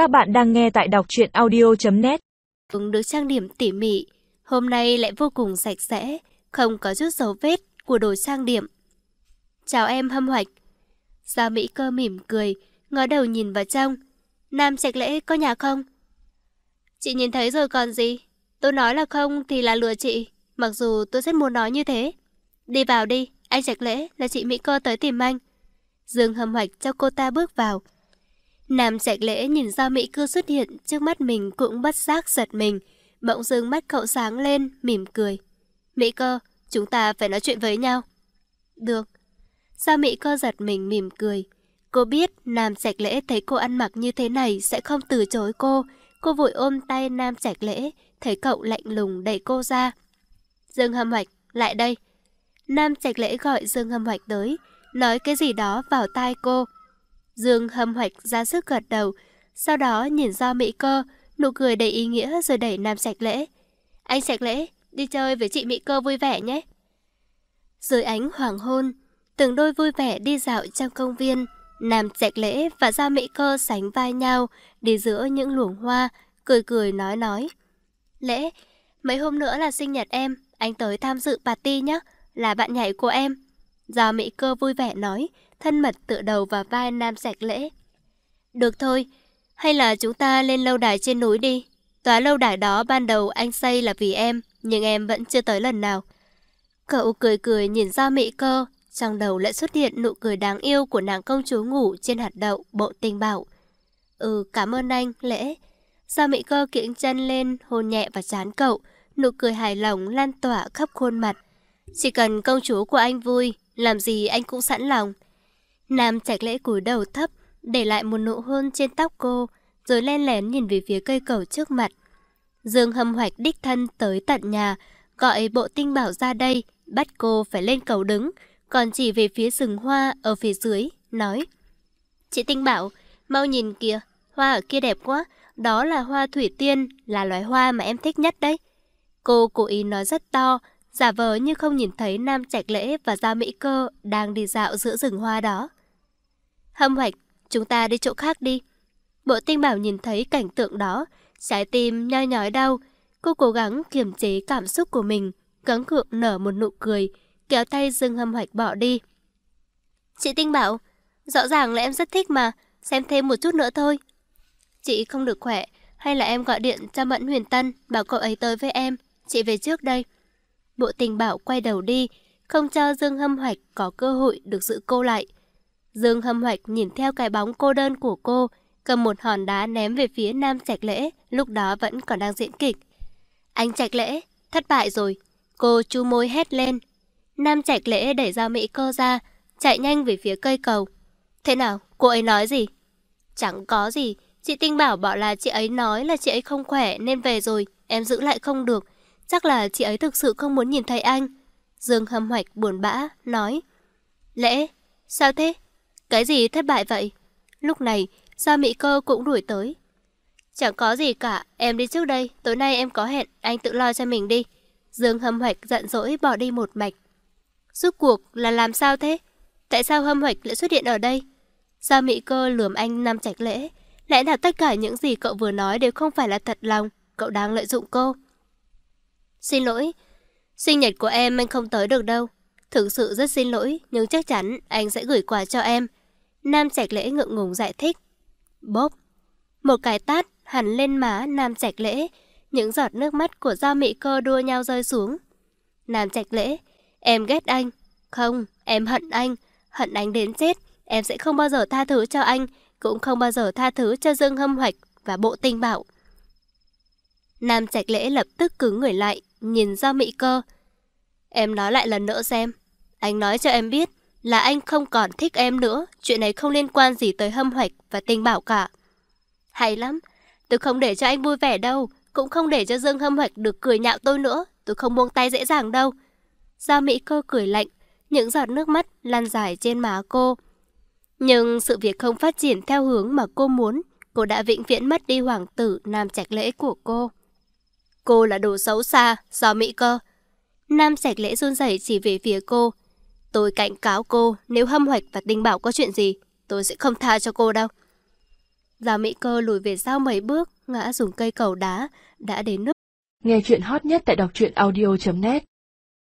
Các bạn đang nghe tại đọc truyện audio.net Được trang điểm tỉ mỉ, hôm nay lại vô cùng sạch sẽ, không có chút dấu vết của đồ trang điểm. Chào em hâm hoạch. Gia Mỹ cơ mỉm cười, ngó đầu nhìn vào trong. Nam Trạch Lễ có nhà không? Chị nhìn thấy rồi còn gì? Tôi nói là không thì là lừa chị, mặc dù tôi rất muốn nói như thế. Đi vào đi, anh Trạch Lễ là chị Mỹ cơ tới tìm anh. Dương hâm hoạch cho cô ta bước vào. Nam Trạch Lễ nhìn ra Mỹ cư xuất hiện trước mắt mình cũng bất giác giật mình. Bỗng dưng mắt cậu sáng lên, mỉm cười. Mỹ cơ, chúng ta phải nói chuyện với nhau. Được. Sao Mỹ cơ giật mình mỉm cười. Cô biết Nam Trạch Lễ thấy cô ăn mặc như thế này sẽ không từ chối cô. Cô vội ôm tay Nam Trạch Lễ, thấy cậu lạnh lùng đẩy cô ra. Dương Hâm Hoạch, lại đây. Nam Trạch Lễ gọi Dương Hâm Hoạch tới, nói cái gì đó vào tai cô. Dương Hâm Hoạch ra sức gật đầu, sau đó nhìn do Mỹ cơ, nụ cười đầy ý nghĩa rồi đẩy Nam sạch Lễ. Anh sạch Lễ, đi chơi với chị Mỹ cơ vui vẻ nhé. Dưới ánh hoàng hôn, từng đôi vui vẻ đi dạo trong công viên, Nam sạch Lễ và Gia Mỹ Cơ sánh vai nhau, đi giữa những luồng hoa, cười cười nói nói. Lễ, mấy hôm nữa là sinh nhật em, anh tới tham dự party nhé, là bạn nhảy của em. Gia Mỹ Cơ vui vẻ nói, thân mật tựa đầu vào vai Nam sạch Lễ. Được thôi, hay là chúng ta lên lâu đài trên núi đi. Tòa lâu đài đó ban đầu anh xây là vì em, nhưng em vẫn chưa tới lần nào. Cậu cười cười nhìn ra Mỹ Cơ, trong đầu lại xuất hiện nụ cười đáng yêu của nàng công chúa ngủ trên hạt đậu bộ tình bảo. Ừ, cảm ơn anh, lễ. Sao Mỹ cơ kiễng chân lên, hôn nhẹ và chán cậu, nụ cười hài lòng lan tỏa khắp khuôn mặt. Chỉ cần công chúa của anh vui, làm gì anh cũng sẵn lòng. Nam trạch lễ cúi đầu thấp, để lại một nụ hôn trên tóc cô, rồi len lén nhìn về phía cây cầu trước mặt. Dương hâm hoạch đích thân tới tận nhà, gọi bộ tinh bảo ra đây, bắt cô phải lên cầu đứng, còn chỉ về phía rừng hoa ở phía dưới, nói. Chị Tinh bảo, mau nhìn kìa, hoa ở kia đẹp quá, đó là hoa thủy tiên, là loài hoa mà em thích nhất đấy. Cô cố ý nói rất to, giả vờ như không nhìn thấy Nam Trạch Lễ và Gia Mỹ Cơ đang đi dạo giữa rừng hoa đó. Hâm hoạch, chúng ta đi chỗ khác đi. Bộ tinh bảo nhìn thấy cảnh tượng đó, trái tim nhoi nhói đau. Cô cố gắng kiềm chế cảm xúc của mình, gắng cượng nở một nụ cười, kéo tay Dương Hâm Hoạch bỏ đi. Chị Tinh bảo, rõ ràng là em rất thích mà, xem thêm một chút nữa thôi. Chị không được khỏe, hay là em gọi điện cho Mẫn Huyền Tân bảo cậu ấy tới với em, chị về trước đây. Bộ tình bảo quay đầu đi, không cho Dương Hâm Hoạch có cơ hội được giữ cô lại. Dương Hâm Hoạch nhìn theo cái bóng cô đơn của cô, cầm một hòn đá ném về phía Nam Trạch Lễ, lúc đó vẫn còn đang diễn kịch. Anh Trạch Lễ, thất bại rồi. Cô chu môi hét lên, Nam Trạch Lễ đẩy dao Mỹ cơ ra, chạy nhanh về phía cây cầu. Thế nào, cô ấy nói gì? Chẳng có gì, chị Tinh Bảo bảo là chị ấy nói là chị ấy không khỏe nên về rồi, em giữ lại không được. Chắc là chị ấy thực sự không muốn nhìn thấy anh. Dương hâm hoạch buồn bã, nói. Lễ, sao thế? Cái gì thất bại vậy? Lúc này, Gia Mỹ Cơ cũng đuổi tới. Chẳng có gì cả, em đi trước đây, tối nay em có hẹn, anh tự lo cho mình đi. Dương hâm hoạch giận dỗi bỏ đi một mạch. Rốt cuộc là làm sao thế? Tại sao hâm hoạch lại xuất hiện ở đây? gia Mỹ cơ lườm anh Nam Trạch Lễ? Lẽ nào tất cả những gì cậu vừa nói đều không phải là thật lòng? Cậu đang lợi dụng cô. Xin lỗi. Sinh nhật của em anh không tới được đâu. Thực sự rất xin lỗi, nhưng chắc chắn anh sẽ gửi quà cho em. Nam Trạch Lễ ngượng ngùng giải thích. Bốp. Một cái tát hẳn lên má Nam Trạch Lễ. Những giọt nước mắt của Giao Mỹ Cơ đua nhau rơi xuống. Nam Trạch Lễ Em ghét anh. Không, em hận anh. Hận anh đến chết. Em sẽ không bao giờ tha thứ cho anh. Cũng không bao giờ tha thứ cho Dương Hâm Hoạch và Bộ Tinh Bảo. Nam Trạch Lễ lập tức cứng người lại, nhìn giao Mỹ Cơ. Em nói lại lần nữa xem. Anh nói cho em biết là anh không còn thích em nữa. Chuyện này không liên quan gì tới Hâm Hoạch và tình Bảo cả. Hay lắm. Tôi không để cho anh vui vẻ đâu. Cũng không để cho Dương Hâm Hoạch được cười nhạo tôi nữa. Tôi không buông tay dễ dàng đâu. Gia Mỹ cơ cười lạnh, những giọt nước mắt lan dài trên má cô. Nhưng sự việc không phát triển theo hướng mà cô muốn, cô đã vĩnh viễn mất đi hoàng tử Nam Trạch Lễ của cô. Cô là đồ xấu xa, do Mỹ cơ. Nam Trạch Lễ run rẩy chỉ về phía cô. Tôi cảnh cáo cô, nếu hâm hoạch và đinh bảo có chuyện gì, tôi sẽ không tha cho cô đâu. Gia Mỹ Cơ lùi về sau mấy bước, ngã dùng cây cầu đá, đã đến nước. Nghe chuyện hot nhất tại đọc truyện audio.net